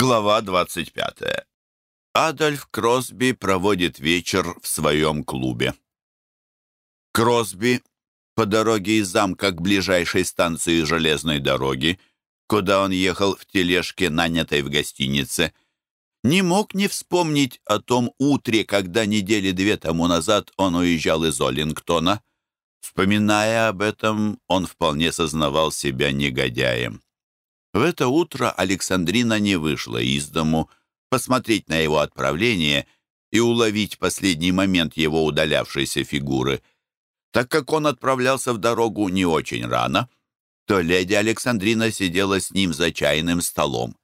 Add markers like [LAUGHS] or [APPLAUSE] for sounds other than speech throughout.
Глава 25. Адольф Кросби проводит вечер в своем клубе. Кросби по дороге из замка к ближайшей станции железной дороги, куда он ехал в тележке, нанятой в гостинице, не мог не вспомнить о том утре, когда недели две тому назад он уезжал из Оллингтона. Вспоминая об этом, он вполне сознавал себя негодяем. В это утро Александрина не вышла из дому посмотреть на его отправление и уловить последний момент его удалявшейся фигуры. Так как он отправлялся в дорогу не очень рано, то леди Александрина сидела с ним за чайным столом.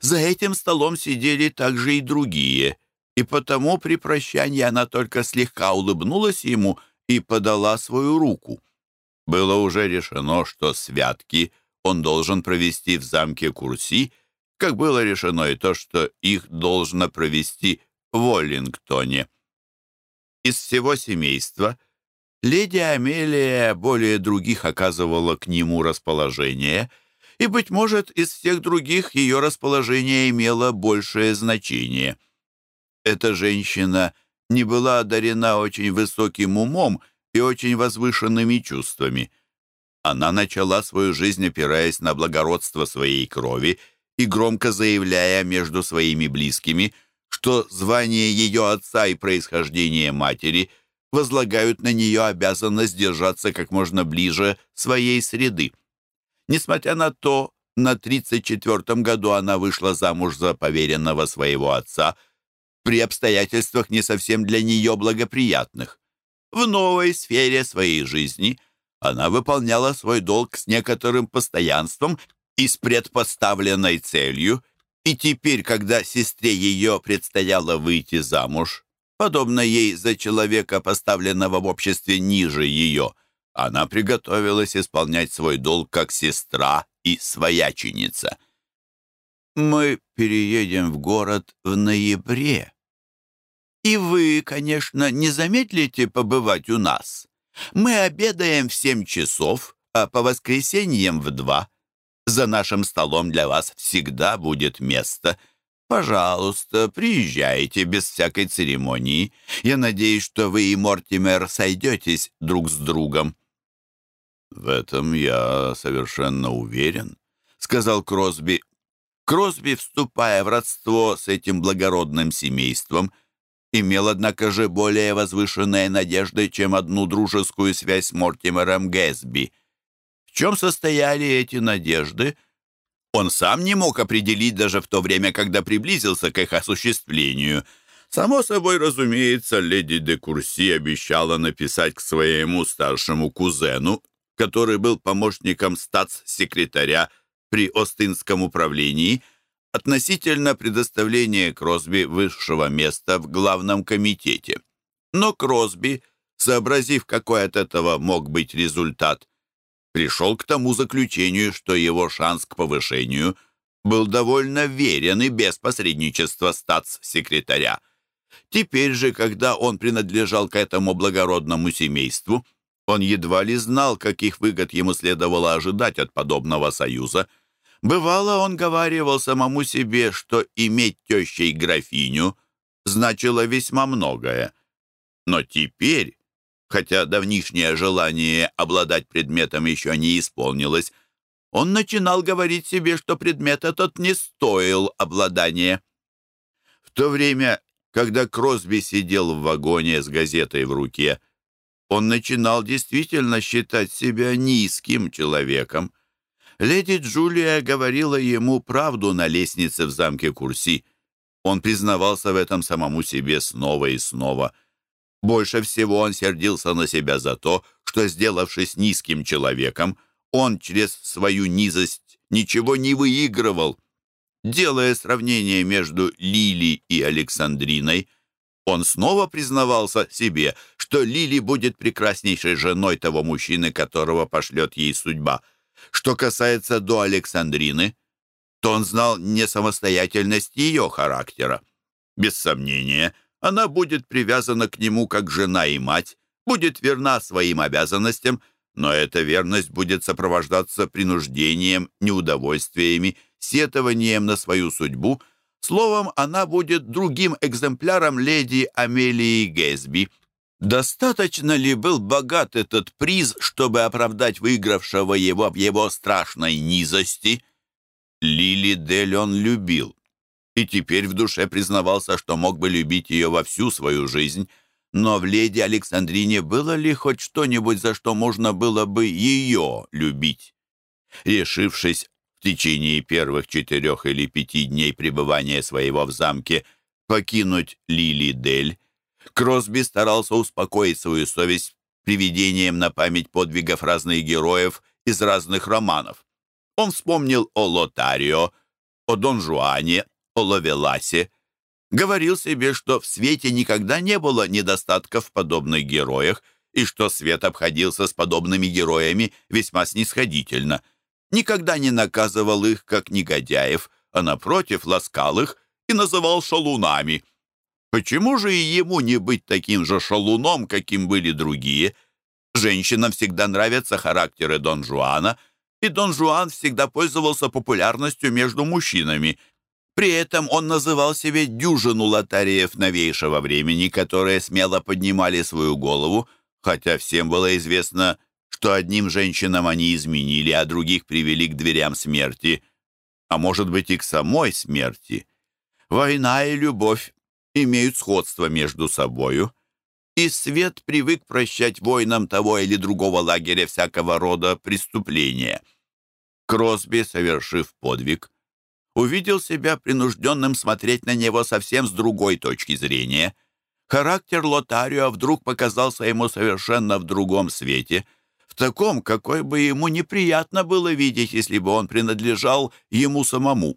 За этим столом сидели также и другие, и потому при прощании она только слегка улыбнулась ему и подала свою руку. Было уже решено, что святки — он должен провести в замке Курси, как было решено и то, что их должно провести в Оллингтоне. Из всего семейства леди Амелия более других оказывала к нему расположение, и, быть может, из всех других ее расположение имело большее значение. Эта женщина не была одарена очень высоким умом и очень возвышенными чувствами — она начала свою жизнь, опираясь на благородство своей крови и громко заявляя между своими близкими, что звание ее отца и происхождение матери возлагают на нее обязанность держаться как можно ближе своей среды. Несмотря на то, на 34-м году она вышла замуж за поверенного своего отца при обстоятельствах не совсем для нее благоприятных. В новой сфере своей жизни – она выполняла свой долг с некоторым постоянством и с предпоставленной целью, и теперь, когда сестре ее предстояло выйти замуж, подобно ей за человека, поставленного в обществе ниже ее, она приготовилась исполнять свой долг как сестра и свояченица. «Мы переедем в город в ноябре. И вы, конечно, не замедлите побывать у нас?» Мы обедаем в семь часов, а по воскресеньям в два. За нашим столом для вас всегда будет место. Пожалуйста, приезжайте без всякой церемонии. Я надеюсь, что вы и Мортимер сойдетесь друг с другом». «В этом я совершенно уверен», — сказал Кросби. Кросби, вступая в родство с этим благородным семейством, — имел, однако же, более возвышенные надежды, чем одну дружескую связь с Мортимером Гэсби. В чем состояли эти надежды? Он сам не мог определить даже в то время, когда приблизился к их осуществлению. Само собой, разумеется, леди де Курси обещала написать к своему старшему кузену, который был помощником статс-секретаря при Остинском управлении – относительно предоставления Кросби высшего места в главном комитете. Но Кросби, сообразив, какой от этого мог быть результат, пришел к тому заключению, что его шанс к повышению был довольно верен и без посредничества статс-секретаря. Теперь же, когда он принадлежал к этому благородному семейству, он едва ли знал, каких выгод ему следовало ожидать от подобного союза – Бывало, он говаривал самому себе, что иметь тещей графиню значило весьма многое. Но теперь, хотя давнишнее желание обладать предметом еще не исполнилось, он начинал говорить себе, что предмет этот не стоил обладания. В то время, когда Кросби сидел в вагоне с газетой в руке, он начинал действительно считать себя низким человеком. Леди Джулия говорила ему правду на лестнице в замке Курси. Он признавался в этом самому себе снова и снова. Больше всего он сердился на себя за то, что, сделавшись низким человеком, он через свою низость ничего не выигрывал. Делая сравнение между Лили и Александриной, он снова признавался себе, что Лили будет прекраснейшей женой того мужчины, которого пошлет ей судьба — что касается до Александрины, то он знал не самостоятельность ее характера. Без сомнения, она будет привязана к нему как жена и мать, будет верна своим обязанностям, но эта верность будет сопровождаться принуждением, неудовольствиями, сетованием на свою судьбу. Словом, она будет другим экземпляром леди Амелии Гэсби. Достаточно ли был богат этот приз, чтобы оправдать выигравшего его в его страшной низости? Лили Дель он любил, и теперь в душе признавался, что мог бы любить ее во всю свою жизнь, но в леди Александрине было ли хоть что-нибудь, за что можно было бы ее любить? Решившись в течение первых четырех или пяти дней пребывания своего в замке покинуть Лили Дель, Кросби старался успокоить свою совесть приведением на память подвигов разных героев из разных романов. Он вспомнил о Лотарио, о Дон Жуане, о Лавеласе, говорил себе, что в свете никогда не было недостатков в подобных героях и что свет обходился с подобными героями весьма снисходительно. Никогда не наказывал их, как негодяев, а, напротив, ласкал их и называл шалунами. Почему же и ему не быть таким же шалуном, каким были другие? Женщинам всегда нравятся характеры Дон Жуана, и Дон Жуан всегда пользовался популярностью между мужчинами – при этом он называл себе дюжину лотариев новейшего времени, которые смело поднимали свою голову, хотя всем было известно, что одним женщинам они изменили, а других привели к дверям смерти, а может быть и к самой смерти. Война и любовь имеют сходство между собою, и свет привык прощать воинам того или другого лагеря всякого рода преступления. Кросби, совершив подвиг, увидел себя принужденным смотреть на него совсем с другой точки зрения. Характер Лотарио вдруг показался ему совершенно в другом свете, в таком, какой бы ему неприятно было видеть, если бы он принадлежал ему самому.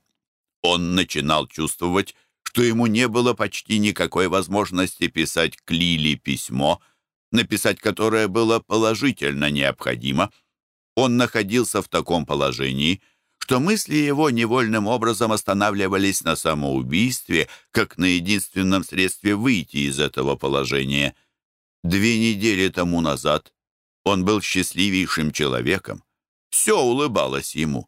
Он начинал чувствовать, что ему не было почти никакой возможности писать к Лили письмо, написать которое было положительно необходимо. Он находился в таком положении — что мысли его невольным образом останавливались на самоубийстве, как на единственном средстве выйти из этого положения. Две недели тому назад он был счастливейшим человеком. Все улыбалось ему.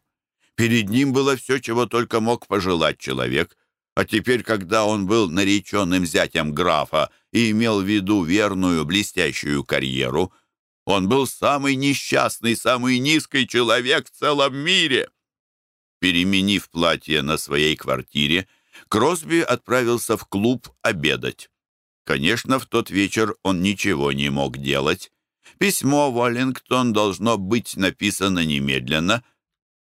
Перед ним было все, чего только мог пожелать человек, а теперь, когда он был нареченным зятем графа и имел в виду верную, блестящую карьеру, он был самый несчастный, самый низкий человек в целом мире. Переменив платье на своей квартире, Кросби отправился в клуб обедать. Конечно, в тот вечер он ничего не мог делать. Письмо Уоллингтон должно быть написано немедленно,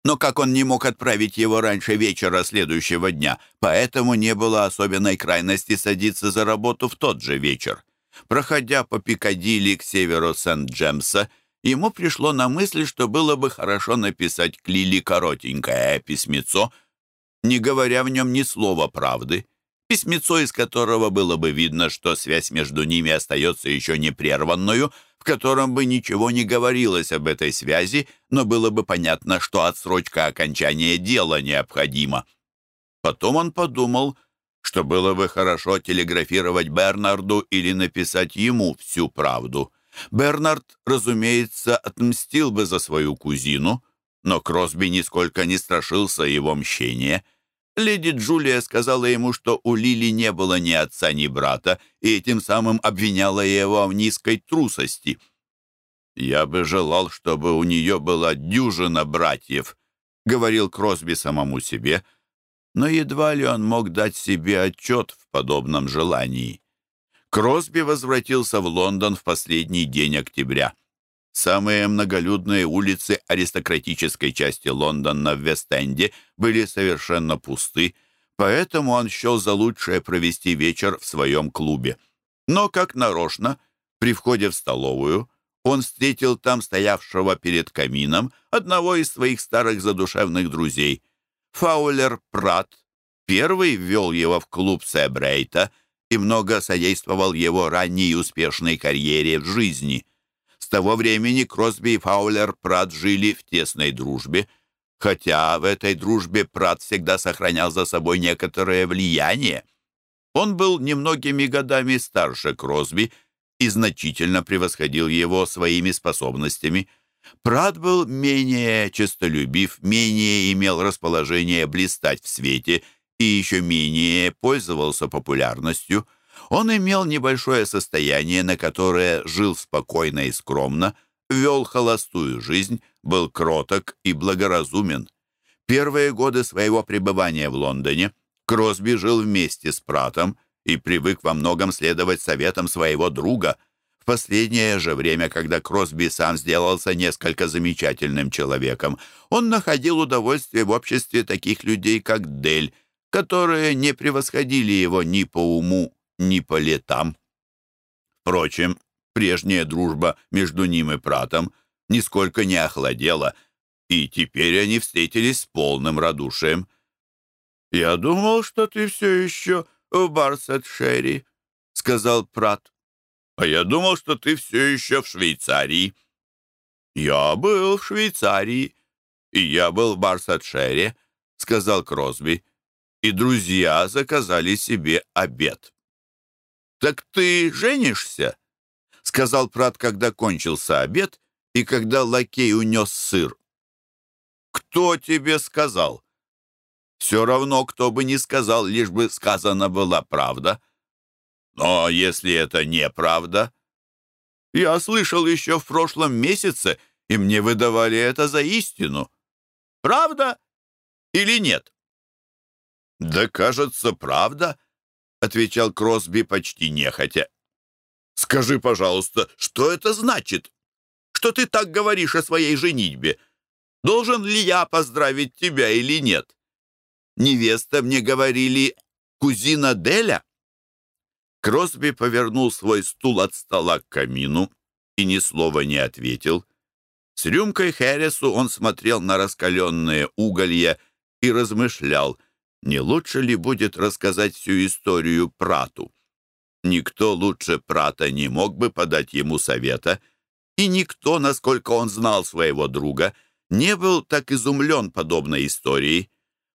но как он не мог отправить его раньше вечера следующего дня, поэтому не было особенной крайности садиться за работу в тот же вечер. Проходя по Пикадилли к северу Сент-Джемса, ему пришло на мысль, что было бы хорошо написать к Лили коротенькое письмецо, не говоря в нем ни слова правды, письмецо, из которого было бы видно, что связь между ними остается еще не прерванную, в котором бы ничего не говорилось об этой связи, но было бы понятно, что отсрочка окончания дела необходима. Потом он подумал, что было бы хорошо телеграфировать Бернарду или написать ему всю правду. Бернард, разумеется, отмстил бы за свою кузину, но Кросби нисколько не страшился его мщения. Леди Джулия сказала ему, что у Лили не было ни отца, ни брата, и этим самым обвиняла его в низкой трусости. «Я бы желал, чтобы у нее была дюжина братьев», — говорил Кросби самому себе, но едва ли он мог дать себе отчет в подобном желании. Кросби возвратился в Лондон в последний день октября. Самые многолюдные улицы аристократической части Лондона в Вест-Энде были совершенно пусты, поэтому он счел за лучшее провести вечер в своем клубе. Но, как нарочно, при входе в столовую он встретил там стоявшего перед камином одного из своих старых задушевных друзей. Фаулер Прат первый ввел его в клуб Себрейта — и много содействовал его ранней успешной карьере в жизни. Того времени Кросби и Фаулер Прат жили в тесной дружбе, хотя в этой дружбе Прат всегда сохранял за собой некоторое влияние. Он был немногими годами старше Кросби и значительно превосходил его своими способностями. Прат был менее честолюбив, менее имел расположение блистать в свете и еще менее пользовался популярностью. Он имел небольшое состояние, на которое жил спокойно и скромно, вел холостую жизнь, был кроток и благоразумен. Первые годы своего пребывания в Лондоне Кросби жил вместе с Пратом и привык во многом следовать советам своего друга. В последнее же время, когда Кросби сам сделался несколько замечательным человеком, он находил удовольствие в обществе таких людей, как Дель, которые не превосходили его ни по уму, ни по летам. Впрочем, прежняя дружба между ним и Пратом нисколько не охладела, и теперь они встретились с полным радушием. «Я думал, что ты все еще в Барсетшере», — сказал Прат. «А я думал, что ты все еще в Швейцарии». «Я был в Швейцарии, и я был в Барсетшере», — сказал Кросби. И друзья заказали себе обед. «Так ты женишься?» — сказал Прат, когда кончился обед и когда лакей унес сыр. «Кто тебе сказал?» Все равно, кто бы ни сказал, лишь бы сказана была правда. Но если это неправда... Я слышал еще в прошлом месяце, и мне выдавали это за истину. Правда или нет? «Да, кажется, правда», — отвечал Кросби почти нехотя. «Скажи, пожалуйста, что это значит? Что ты так говоришь о своей женитьбе? Должен ли я поздравить тебя или нет?» Невеста, мне говорили, кузина Деля?» Кросби повернул свой стул от стола к камину и ни слова не ответил. С рюмкой Хэррису он смотрел на раскаленные уголья и размышлял, не лучше ли будет рассказать всю историю Прату. Никто лучше Прата не мог бы подать ему совета, и никто, насколько он знал своего друга, не был так изумлен подобной историей.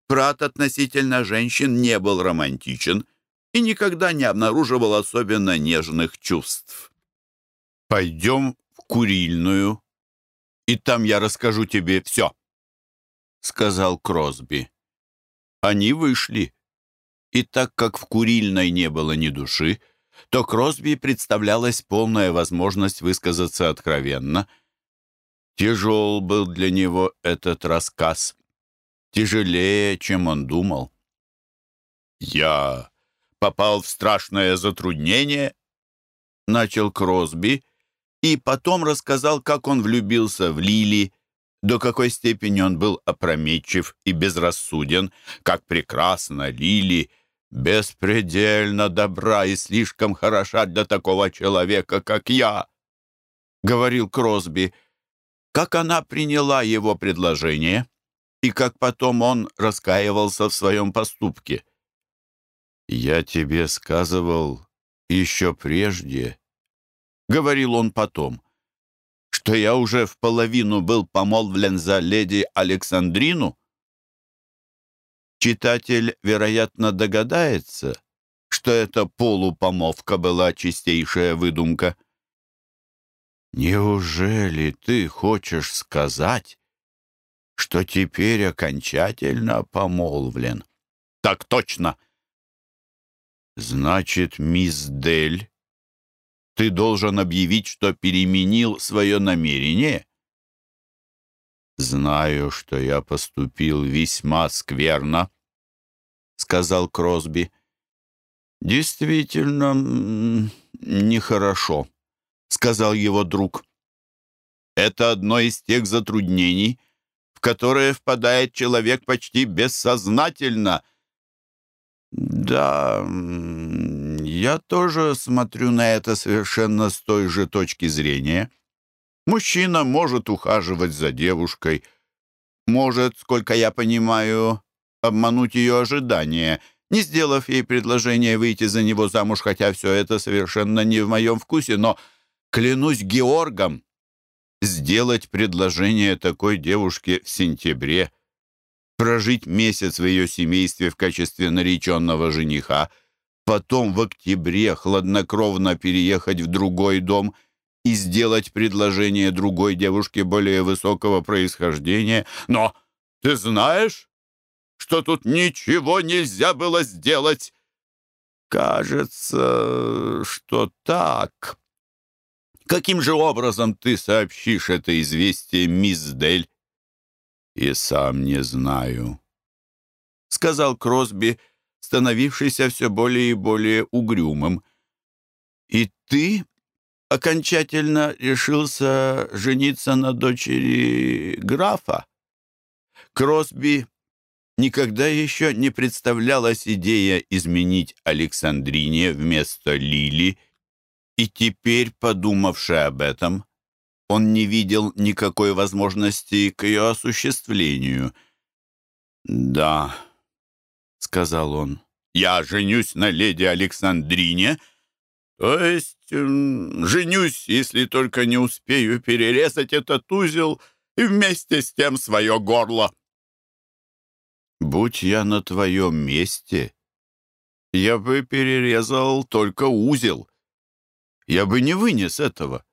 Прат относительно женщин не был романтичен и никогда не обнаруживал особенно нежных чувств. «Пойдем в курильную, и там я расскажу тебе все», — сказал Кросби. Они вышли, и так как в курильной не было ни души, то Кросби представлялась полная возможность высказаться откровенно. Тяжел был для него этот рассказ тяжелее, чем он думал. «Я попал в страшное затруднение», — начал Кросби, и потом рассказал, как он влюбился в Лили, до какой степени он был опрометчив и безрассуден, как прекрасно Лили, беспредельно добра и слишком хороша для такого человека, как я, — говорил Кросби, как она приняла его предложение и как потом он раскаивался в своем поступке. «Я тебе сказывал еще прежде», — говорил он потом, «что я уже в половину был помолвлен за леди Александрину». Читатель, вероятно, догадается, что эта полупомолвка была чистейшая выдумка. «Неужели ты хочешь сказать, что теперь окончательно помолвлен. Так точно. Значит, мисс Дель, ты должен объявить, что переменил свое намерение? Знаю, что я поступил весьма скверно, сказал Кросби. Действительно, нехорошо, сказал его друг. Это одно из тех затруднений, которое впадает человек почти бессознательно. Да, я тоже смотрю на это совершенно с той же точки зрения. Мужчина может ухаживать за девушкой, может, сколько я понимаю, обмануть ее ожидания, не сделав ей предложение выйти за него замуж, хотя все это совершенно не в моем вкусе, но, клянусь Георгом, сделать предложение такой девушке в сентябре, прожить месяц в ее семействе в качестве нареченного жениха, потом в октябре хладнокровно переехать в другой дом и сделать предложение другой девушке более высокого происхождения. Но ты знаешь, что тут ничего нельзя было сделать? Кажется, что так. Каким же образом ты сообщишь это известие, мисс Дель? И сам не знаю, — сказал Кросби, становившийся все более и более угрюмым. И ты окончательно решился жениться на дочери графа? Кросби никогда еще не представлялась идея изменить Александрине вместо Лили, и теперь, подумавши об этом, он не видел никакой возможности к ее осуществлению. «Да», — сказал он, — «я женюсь на леди Александрине», то есть женюсь, если только не успею перерезать этот узел и вместе с тем свое горло. Будь я на твоем месте, я бы перерезал только узел. Я бы не вынес этого.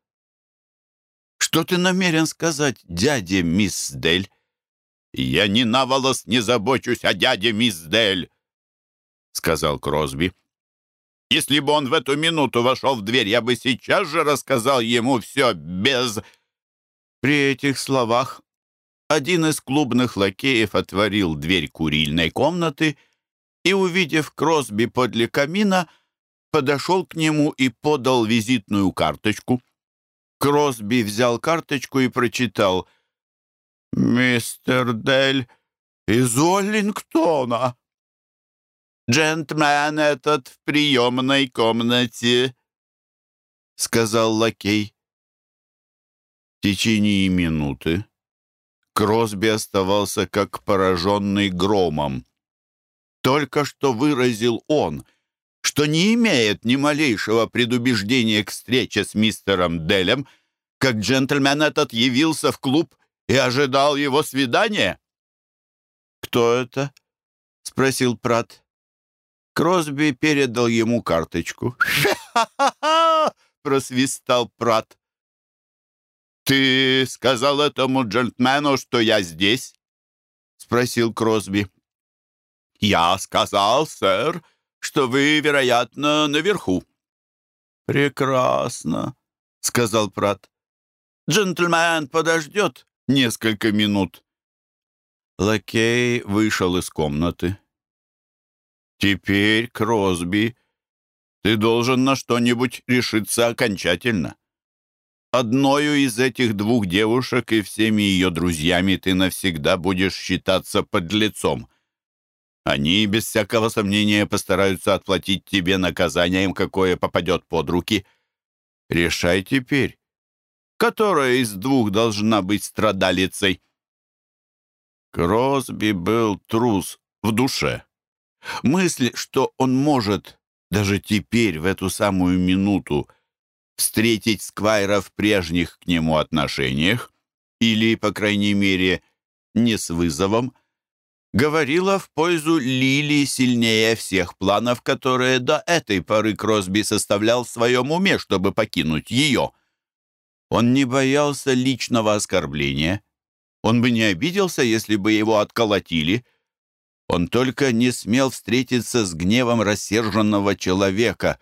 Что ты намерен сказать дяде мисс Дель? Я ни на волос не забочусь о дяде мисс Дель, сказал Кросби. Если бы он в эту минуту вошел в дверь, я бы сейчас же рассказал ему все без...» При этих словах один из клубных лакеев отворил дверь курильной комнаты и, увидев Кросби подле камина, подошел к нему и подал визитную карточку. Кросби взял карточку и прочитал «Мистер Дель из Оллингтона». «Джентльмен этот в приемной комнате», — сказал лакей. В течение минуты Кросби оставался как пораженный громом. Только что выразил он, что не имеет ни малейшего предубеждения к встрече с мистером Делем, как джентльмен этот явился в клуб и ожидал его свидания. «Кто это?» — спросил Прат. Кросби передал ему карточку. «Ха-ха-ха!» [LAUGHS] — просвистал Прат. «Ты сказал этому джентльмену, что я здесь?» — спросил Кросби. «Я сказал, сэр, что вы, вероятно, наверху». «Прекрасно», — сказал Прат. «Джентльмен подождет несколько минут». Лакей вышел из комнаты. Теперь, Кросби, ты должен на что-нибудь решиться окончательно. Одною из этих двух девушек и всеми ее друзьями ты навсегда будешь считаться подлецом. Они, без всякого сомнения, постараются отплатить тебе наказанием, какое попадет под руки. Решай теперь, которая из двух должна быть страдалицей. Кросби был трус в душе. Мысль, что он может даже теперь, в эту самую минуту, встретить Сквайра в прежних к нему отношениях, или, по крайней мере, не с вызовом, говорила в пользу Лили сильнее всех планов, которые до этой поры Кросби составлял в своем уме, чтобы покинуть ее. Он не боялся личного оскорбления. Он бы не обиделся, если бы его отколотили — он только не смел встретиться с гневом рассерженного человека.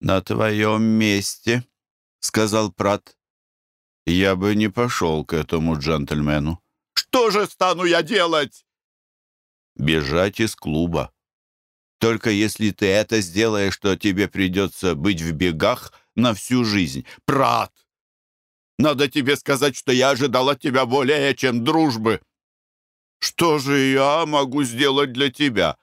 «На твоем месте», — сказал Прат, — «я бы не пошел к этому джентльмену». «Что же стану я делать?» «Бежать из клуба. Только если ты это сделаешь, то тебе придется быть в бегах на всю жизнь. Прат, надо тебе сказать, что я ожидал от тебя более, чем дружбы». Что же я могу сделать для тебя?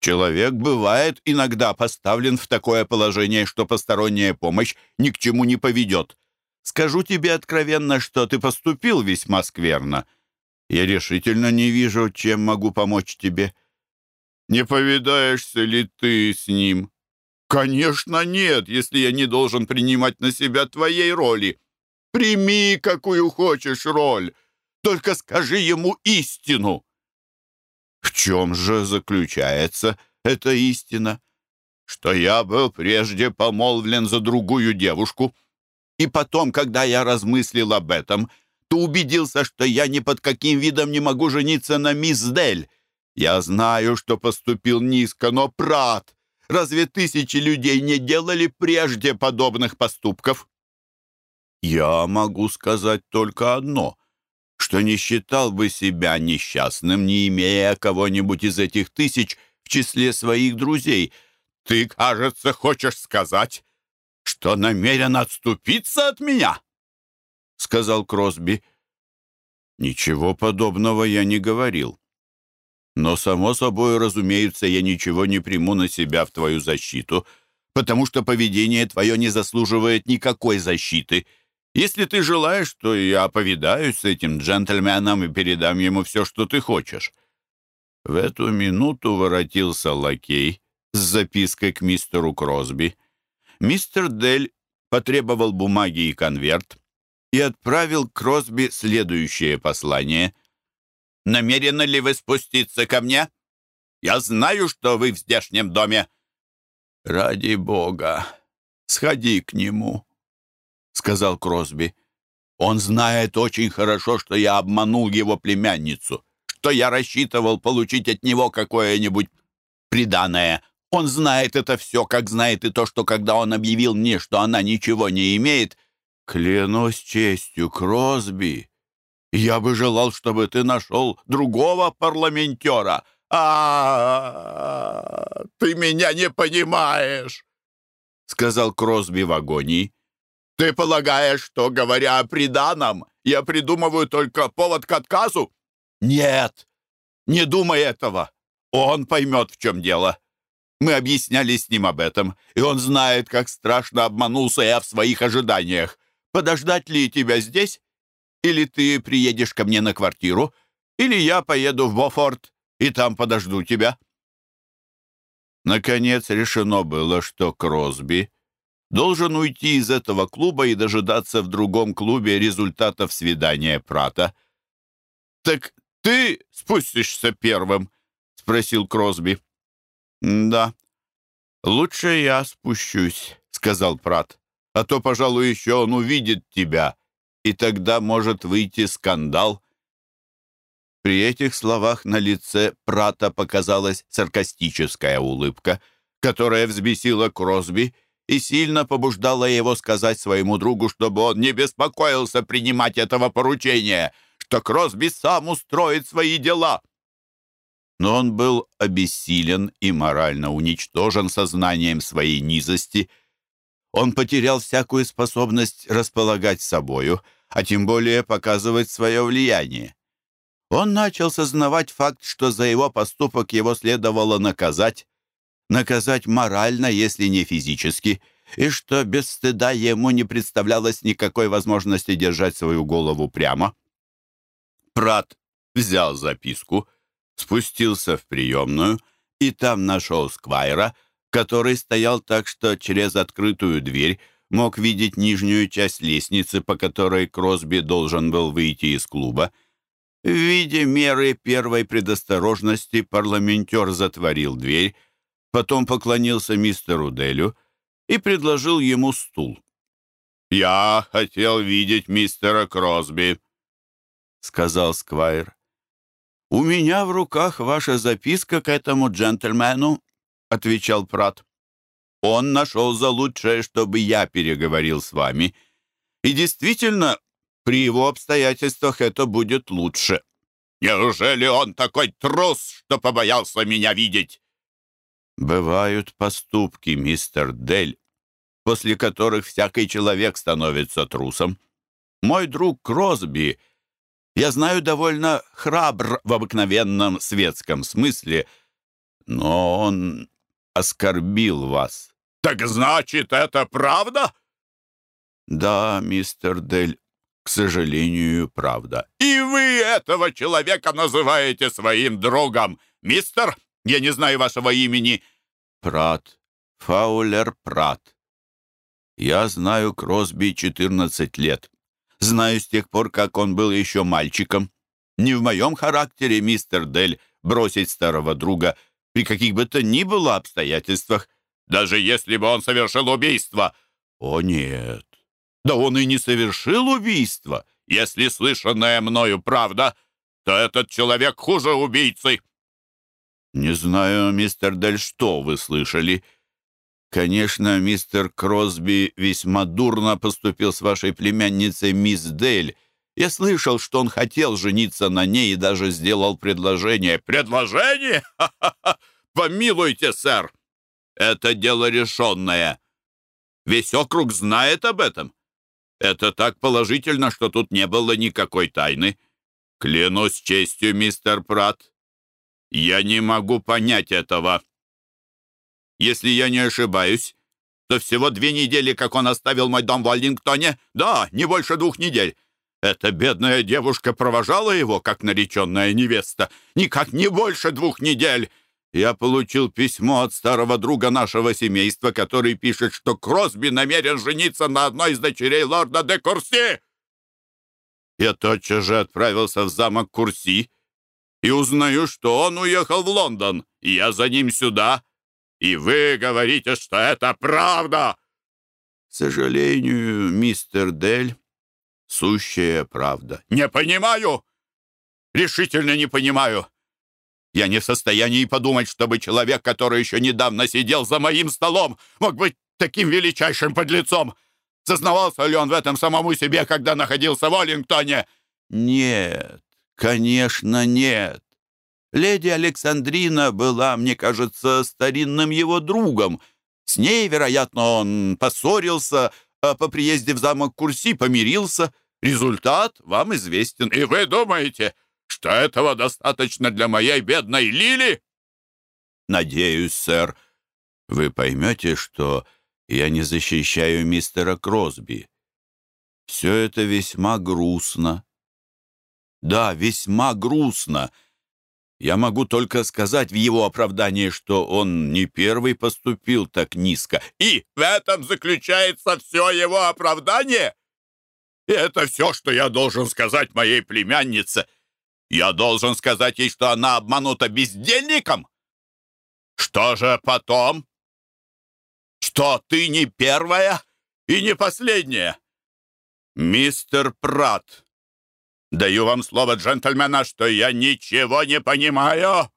Человек бывает иногда поставлен в такое положение, что посторонняя помощь ни к чему не поведет. Скажу тебе откровенно, что ты поступил весьма скверно. Я решительно не вижу, чем могу помочь тебе. Не повидаешься ли ты с ним? Конечно, нет, если я не должен принимать на себя твоей роли. Прими, какую хочешь роль. Только скажи ему истину!» «В чем же заключается эта истина?» «Что я был прежде помолвлен за другую девушку, И потом, когда я размыслил об этом, то убедился, что я ни под каким видом не могу жениться на мисс Дель. Я знаю, что поступил низко, но прат. Разве тысячи людей не делали прежде подобных поступков? Я могу сказать только одно, что не считал бы себя несчастным, не имея кого-нибудь из этих тысяч в числе своих друзей. Ты, кажется, хочешь сказать, что намерен отступиться от меня? — сказал Кросби. «Ничего подобного я не говорил. Но, само собой, разумеется, я ничего не приму на себя в твою защиту, потому что поведение твое не заслуживает никакой защиты. Если ты желаешь, то я повидаюсь с этим джентльменом и передам ему все, что ты хочешь». В эту минуту воротился лакей с запиской к мистеру Кросби. Мистер Дель потребовал бумаги и конверт и отправил Кросби следующее послание — намерены ли вы спуститься ко мне? Я знаю, что вы в здешнем доме». «Ради бога, сходи к нему», — сказал Кросби. «Он знает очень хорошо, что я обманул его племянницу, что я рассчитывал получить от него какое-нибудь приданое. Он знает это все, как знает и то, что когда он объявил мне, что она ничего не имеет...» «Клянусь честью, Кросби», я бы желал, чтобы ты нашел другого парламентера. А, ты меня не понимаешь, сказал Кросби в агонии. Ты полагаешь, что, говоря о приданом, я придумываю только повод к отказу? Нет, не думай этого. Он поймет, в чем дело. Мы объясняли с ним об этом, и он знает, как страшно обманулся я в своих ожиданиях. Подождать ли тебя здесь? Или ты приедешь ко мне на квартиру, или я поеду в Бофорт и там подожду тебя». Наконец решено было, что Кросби должен уйти из этого клуба и дожидаться в другом клубе результатов свидания Прата. «Так ты спустишься первым?» — спросил Кросби. «Да, лучше я спущусь», — сказал Прат. «А то, пожалуй, еще он увидит тебя и тогда может выйти скандал». При этих словах на лице Прата показалась саркастическая улыбка, которая взбесила Кросби и сильно побуждала его сказать своему другу, чтобы он не беспокоился принимать этого поручения, что Кросби сам устроит свои дела. Но он был обессилен и морально уничтожен сознанием своей низости. Он потерял всякую способность располагать собою — а тем более показывать свое влияние. Он начал сознавать факт, что за его поступок его следовало наказать, наказать морально, если не физически, и что без стыда ему не представлялось никакой возможности держать свою голову прямо. Прат взял записку, спустился в приемную и там нашел Сквайра, который стоял так, что через открытую дверь мог видеть нижнюю часть лестницы, по которой Кросби должен был выйти из клуба. В виде меры первой предосторожности парламентер затворил дверь, потом поклонился мистеру Делю и предложил ему стул. «Я хотел видеть мистера Кросби», — сказал Сквайр. «У меня в руках ваша записка к этому джентльмену», — отвечал Прат. Он нашел за лучшее, чтобы я переговорил с вами. И действительно, при его обстоятельствах это будет лучше. Неужели он такой трус, что побоялся меня видеть? Бывают поступки, мистер Дель, после которых всякий человек становится трусом. Мой друг Кросби, я знаю, довольно храбр в обыкновенном светском смысле, но он оскорбил вас. «Так значит, это правда?» «Да, мистер Дель, к сожалению, правда». «И вы этого человека называете своим другом, мистер? Я не знаю вашего имени». «Прат. Фаулер Прат. Я знаю Кросби 14 лет. Знаю с тех пор, как он был еще мальчиком. Не в моем характере, мистер Дель, бросить старого друга при каких бы то ни было обстоятельствах даже если бы он совершил убийство. О, нет, Да он и не совершил убийство. Если слышанное мною правда, то этот человек хуже убийцы». «Не знаю, мистер Дель, что вы слышали. Конечно, мистер Кросби весьма дурно поступил с вашей племянницей мисс Дель. Я слышал, что он хотел жениться на ней и даже сделал предложение». «Предложение? Ха-ха-ха! Помилуйте, сэр! Это дело решенное. Весь округ знает об этом. Это так положительно, что тут не было никакой тайны. Клянусь честью, мистер Пратт, я не могу понять этого. Если я не ошибаюсь, то всего две недели, как он оставил мой дом в Уоллингтоне. Да, не больше двух недель. Эта бедная девушка провожала его, как нареченная невеста. Никак не больше двух недель. Я получил письмо от старого друга нашего семейства, который пишет, что Кросби намерен жениться на одной из дочерей лорда де Курси. Я тотчас же отправился в замок Курси, и узнаю, что он уехал в Лондон, я за ним сюда. И вы говорите, что это правда!» «К сожалению, мистер Дель, сущая правда». «Не понимаю! Решительно не понимаю!» Я не в состоянии подумать, чтобы человек, который еще недавно сидел за моим столом, мог быть таким величайшим подлецом. Сознавался ли он в этом самому себе, когда находился в Оллингтоне? Нет, «Конечно, нет. Леди Александрина была, мне кажется, старинным его другом. С ней, вероятно, он поссорился, а по приезде в замок Курси помирился. Результат вам известен. И вы думаете, что этого достаточно для моей бедной Лили?» «Надеюсь, сэр, вы поймете, что я не защищаю мистера Кросби. Все это весьма грустно. Да, весьма грустно. Я могу только сказать в его оправдании, что он не первый поступил так низко. И в этом заключается все его оправдание? И это все, что я должен сказать моей племяннице. Я должен сказать ей, что она обманута бездельником? Что же потом? Что ты не первая и не последняя? Мистер Пратт, Даю вам слово джентльмена, что я ничего не понимаю.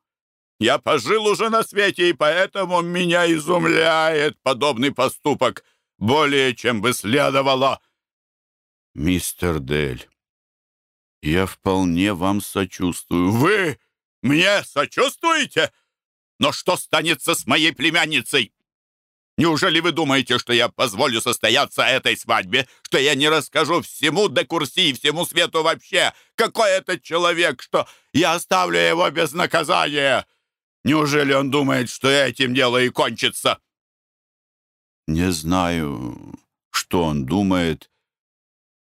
Я пожил уже на свете, и поэтому меня изумляет подобный поступок более, чем бы следовало. Мистер Дель, я вполне вам сочувствую. Вы мне сочувствуете? Но что станется с моей племянницей? Неужели вы думаете, что я позволю состояться этой свадьбе? Что я не расскажу всему де Курси и всему свету вообще? Какой это человек, что я оставлю его без наказания? Неужели он думает, что этим дело и кончится?» «Не знаю, что он думает.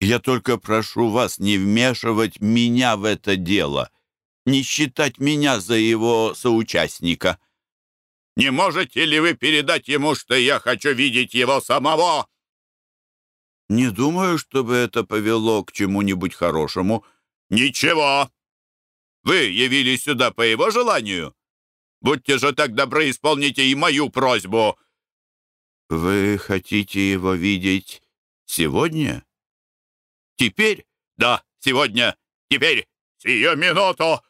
Я только прошу вас не вмешивать меня в это дело, не считать меня за его соучастника». Не можете ли вы передать ему, что я хочу видеть его самого?» «Не думаю, чтобы это повело к чему-нибудь хорошему». «Ничего! Вы явились сюда по его желанию? Будьте же так добры, исполните и мою просьбу!» «Вы хотите его видеть сегодня?» «Теперь? Да, сегодня. Теперь, сию минуту!»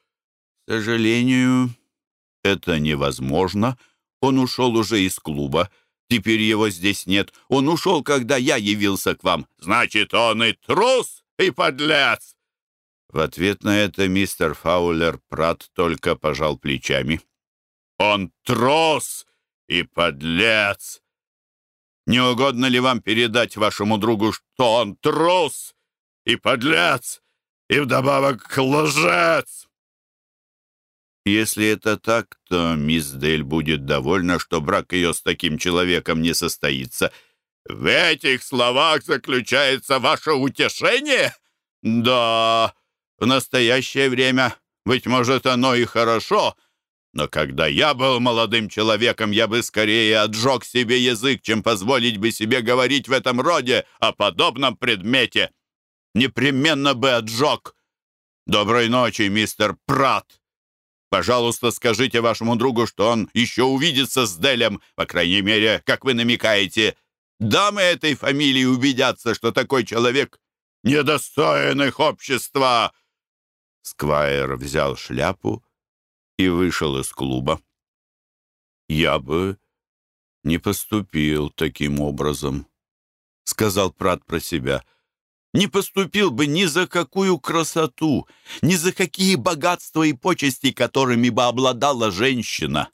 «К сожалению, это невозможно», он ушел уже из клуба. Теперь его здесь нет. Он ушел, когда я явился к вам. Значит, он и трус, и подлец!» В ответ на это мистер Фаулер Прат только пожал плечами. «Он трус и подлец! Не угодно ли вам передать вашему другу, что он трус и подлец, и вдобавок лжец?» Если это так, то мисс Дель будет довольна, что брак ее с таким человеком не состоится. В этих словах заключается ваше утешение? Да, в настоящее время, быть может, оно и хорошо, но когда я был молодым человеком, я бы скорее отжег себе язык, чем позволить бы себе говорить в этом роде о подобном предмете. Непременно бы отжег. Доброй ночи, мистер Пратт. Пожалуйста, скажите вашему другу, что он еще увидится с Делем, по крайней мере, как вы намекаете, Дамы этой фамилии убедятся, что такой человек недостоин их общества!» Сквайр взял шляпу и вышел из клуба. «Я бы не поступил таким образом», — сказал Прат про себя. «Не поступил бы ни за какую красоту, ни за какие богатства и почести, которыми бы обладала женщина».